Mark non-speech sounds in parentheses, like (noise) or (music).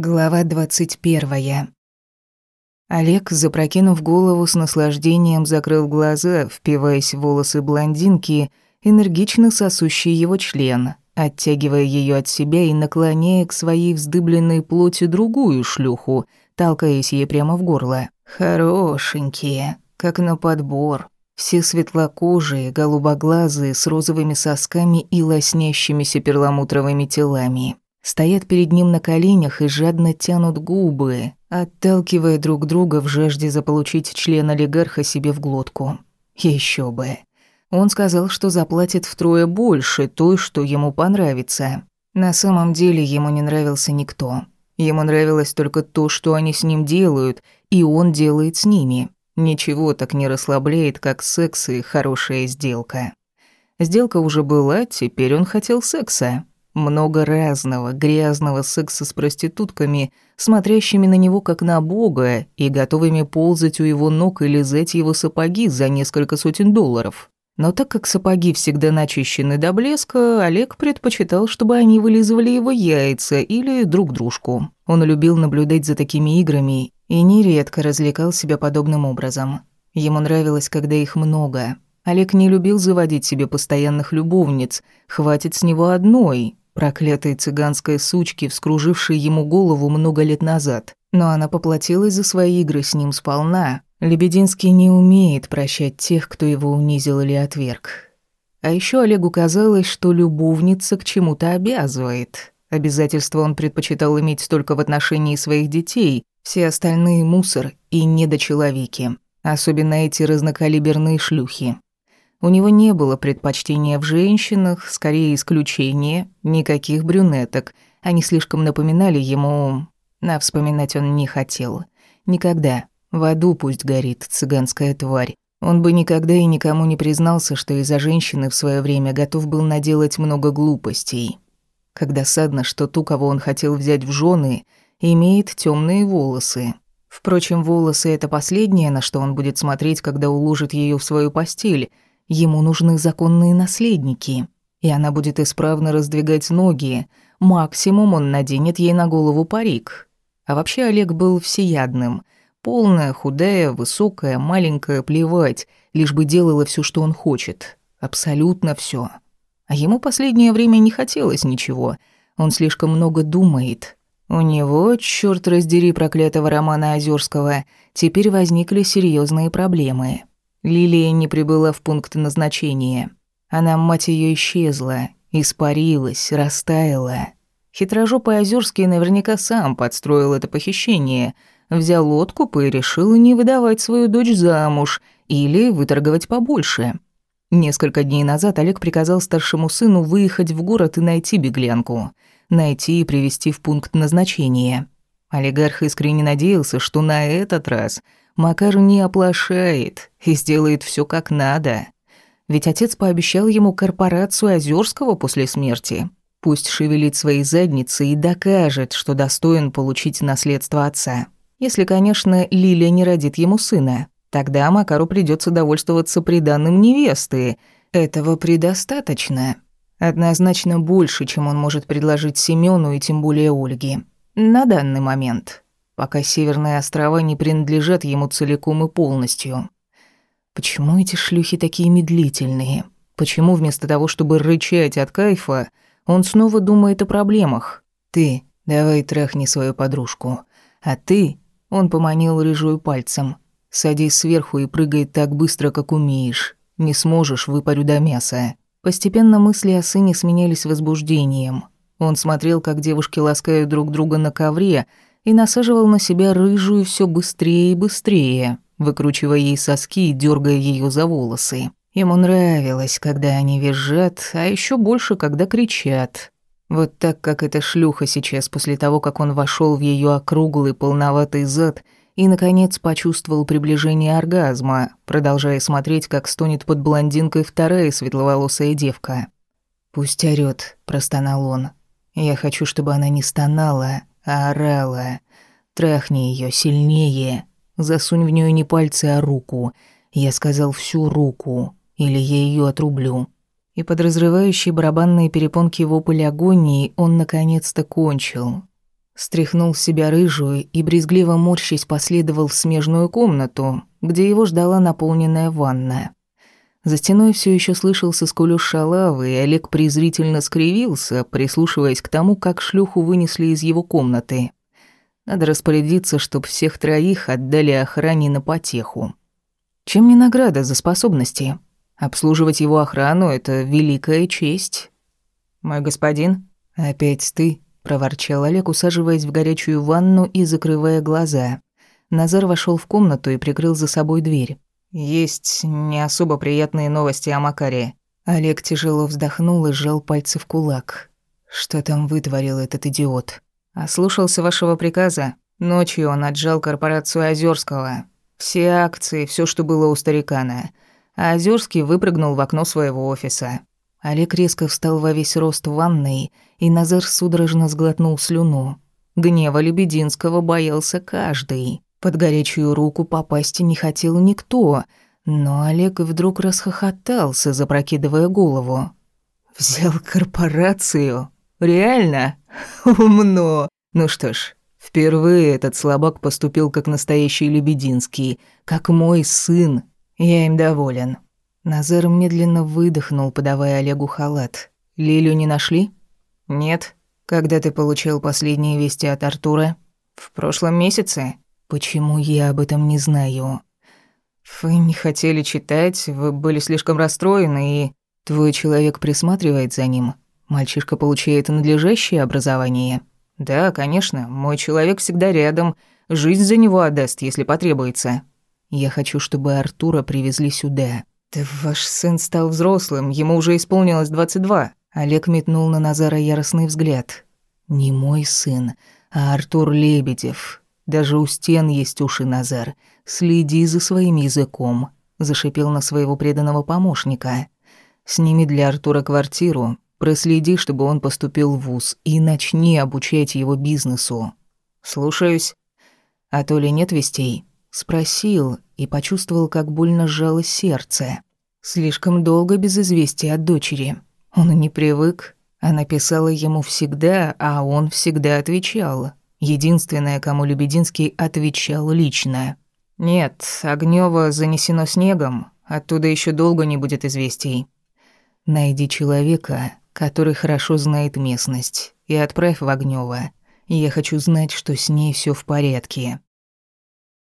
Глава двадцать первая. Олег, запрокинув голову с наслаждением, закрыл глаза, впиваясь в волосы блондинки, энергично сосущий его член, оттягивая ее от себя и наклоняя к своей вздыбленной плоти другую шлюху, толкаясь ей прямо в горло. Хорошенькие, как на подбор. Все светлокожие, голубоглазые, с розовыми сосками и лоснящимися перламутровыми телами стоят перед ним на коленях и жадно тянут губы, отталкивая друг друга в жажде заполучить член олигарха себе в глотку. Еще бы. Он сказал, что заплатит втрое больше той, что ему понравится. На самом деле ему не нравился никто. Ему нравилось только то, что они с ним делают, и он делает с ними. Ничего так не расслабляет, как секс и хорошая сделка. Сделка уже была, теперь он хотел секса. Много разного, грязного секса с проститутками, смотрящими на него как на бога и готовыми ползать у его ног и лизать его сапоги за несколько сотен долларов. Но так как сапоги всегда начищены до блеска, Олег предпочитал, чтобы они вылизывали его яйца или друг дружку. Он любил наблюдать за такими играми и нередко развлекал себя подобным образом. Ему нравилось, когда их много. Олег не любил заводить себе постоянных любовниц, хватит с него одной, проклятой цыганской сучки, вскружившей ему голову много лет назад. Но она поплатилась за свои игры с ним сполна. Лебединский не умеет прощать тех, кто его унизил или отверг. А еще Олегу казалось, что любовница к чему-то обязывает. Обязательства он предпочитал иметь только в отношении своих детей, все остальные мусор и недочеловеки. Особенно эти разнокалиберные шлюхи. У него не было предпочтения в женщинах, скорее исключение, никаких брюнеток. Они слишком напоминали ему... На вспоминать он не хотел. Никогда. В аду пусть горит цыганская тварь. Он бы никогда и никому не признался, что из-за женщины в свое время готов был наделать много глупостей. Когда садно, что ту, кого он хотел взять в жены, имеет темные волосы. Впрочем, волосы — это последнее, на что он будет смотреть, когда уложит ее в свою постель — Ему нужны законные наследники, и она будет исправно раздвигать ноги. Максимум он наденет ей на голову парик. А вообще Олег был всеядным. Полная, худая, высокая, маленькая, плевать, лишь бы делала все, что он хочет. Абсолютно все. А ему последнее время не хотелось ничего. Он слишком много думает. У него, черт раздери проклятого Романа Озерского, теперь возникли серьезные проблемы. Лилия не прибыла в пункт назначения. Она, мать ее, исчезла, испарилась, растаяла. Хитрожопый Озерский наверняка сам подстроил это похищение, взял откуп и решил не выдавать свою дочь замуж или выторговать побольше. Несколько дней назад Олег приказал старшему сыну выехать в город и найти беглянку. Найти и привести в пункт назначения. Олигарх искренне надеялся, что на этот раз Макар не оплошает и сделает все как надо. Ведь отец пообещал ему корпорацию Озерского после смерти. Пусть шевелит свои задницы и докажет, что достоин получить наследство отца. Если, конечно, Лилия не родит ему сына. Тогда Макару придется довольствоваться приданным невесты. Этого предостаточно. Однозначно больше, чем он может предложить Семену и тем более Ольге. На данный момент пока Северные острова не принадлежат ему целиком и полностью. Почему эти шлюхи такие медлительные? Почему вместо того, чтобы рычать от кайфа, он снова думает о проблемах? Ты, давай трахни свою подружку. А ты, он поманил рыжую пальцем, садись сверху и прыгай так быстро, как умеешь. Не сможешь, выпарю до мяса. Постепенно мысли о сыне сменялись возбуждением. Он смотрел, как девушки ласкают друг друга на ковре, и насаживал на себя рыжую все быстрее и быстрее, выкручивая ей соски и дергая ее за волосы. Ему нравилось, когда они визжат, а еще больше, когда кричат. Вот так, как эта шлюха сейчас, после того, как он вошел в ее округлый полноватый зад и, наконец, почувствовал приближение оргазма, продолжая смотреть, как стонет под блондинкой вторая светловолосая девка. «Пусть орёт», — простонал он. «Я хочу, чтобы она не стонала, орала. Трахни ее сильнее. Засунь в нее не пальцы, а руку. Я сказал всю руку, или я ее отрублю. И под разрывающие барабанные перепонки вопль агонии он наконец-то кончил. Стряхнул с себя рыжую и, брезгливо морщись, последовал в смежную комнату, где его ждала наполненная ванная. За стеной все еще слышался скулёж шалавы, и Олег презрительно скривился, прислушиваясь к тому, как шлюху вынесли из его комнаты. Надо распорядиться, чтоб всех троих отдали охране на потеху. Чем не награда за способности? Обслуживать его охрану — это великая честь. «Мой господин?» «Опять ты?» — проворчал Олег, усаживаясь в горячую ванну и закрывая глаза. Назар вошел в комнату и прикрыл за собой дверь. «Есть не особо приятные новости о Макаре». Олег тяжело вздохнул и сжал пальцы в кулак. «Что там вытворил этот идиот?» «Ослушался вашего приказа. Ночью он отжал корпорацию Озерского. Все акции, все, что было у старикана. А Озерский выпрыгнул в окно своего офиса. Олег резко встал во весь рост в ванной, и Назар судорожно сглотнул слюну. Гнева Лебединского боялся каждый. Под горячую руку попасть не хотел никто, но Олег вдруг расхохотался, запрокидывая голову. «Взял корпорацию? Реально? (laughs) Умно! Ну что ж, впервые этот слабак поступил как настоящий Лебединский, как мой сын. Я им доволен». Назар медленно выдохнул, подавая Олегу халат. «Лилю не нашли?» «Нет. Когда ты получил последние вести от Артура?» «В прошлом месяце?» «Почему я об этом не знаю?» «Вы не хотели читать, вы были слишком расстроены, и...» «Твой человек присматривает за ним. Мальчишка получает надлежащее образование?» «Да, конечно, мой человек всегда рядом. Жизнь за него отдаст, если потребуется». «Я хочу, чтобы Артура привезли сюда». «Да ваш сын стал взрослым, ему уже исполнилось 22». Олег метнул на Назара яростный взгляд. «Не мой сын, а Артур Лебедев. Даже у стен есть уши, Назар. Следи за своим языком», — зашипел на своего преданного помощника. «Сними для Артура квартиру, проследи, чтобы он поступил в ВУЗ, и начни обучать его бизнесу». «Слушаюсь». «А то ли нет вестей?» Спросил и почувствовал, как больно сжалось сердце. Слишком долго без известия от дочери. Он не привык. Она писала ему всегда, а он всегда отвечал. Единственное, кому Лебединский отвечал лично. «Нет, Огнёво занесено снегом, оттуда еще долго не будет известий. Найди человека, который хорошо знает местность, и отправь в Огнёво. Я хочу знать, что с ней все в порядке».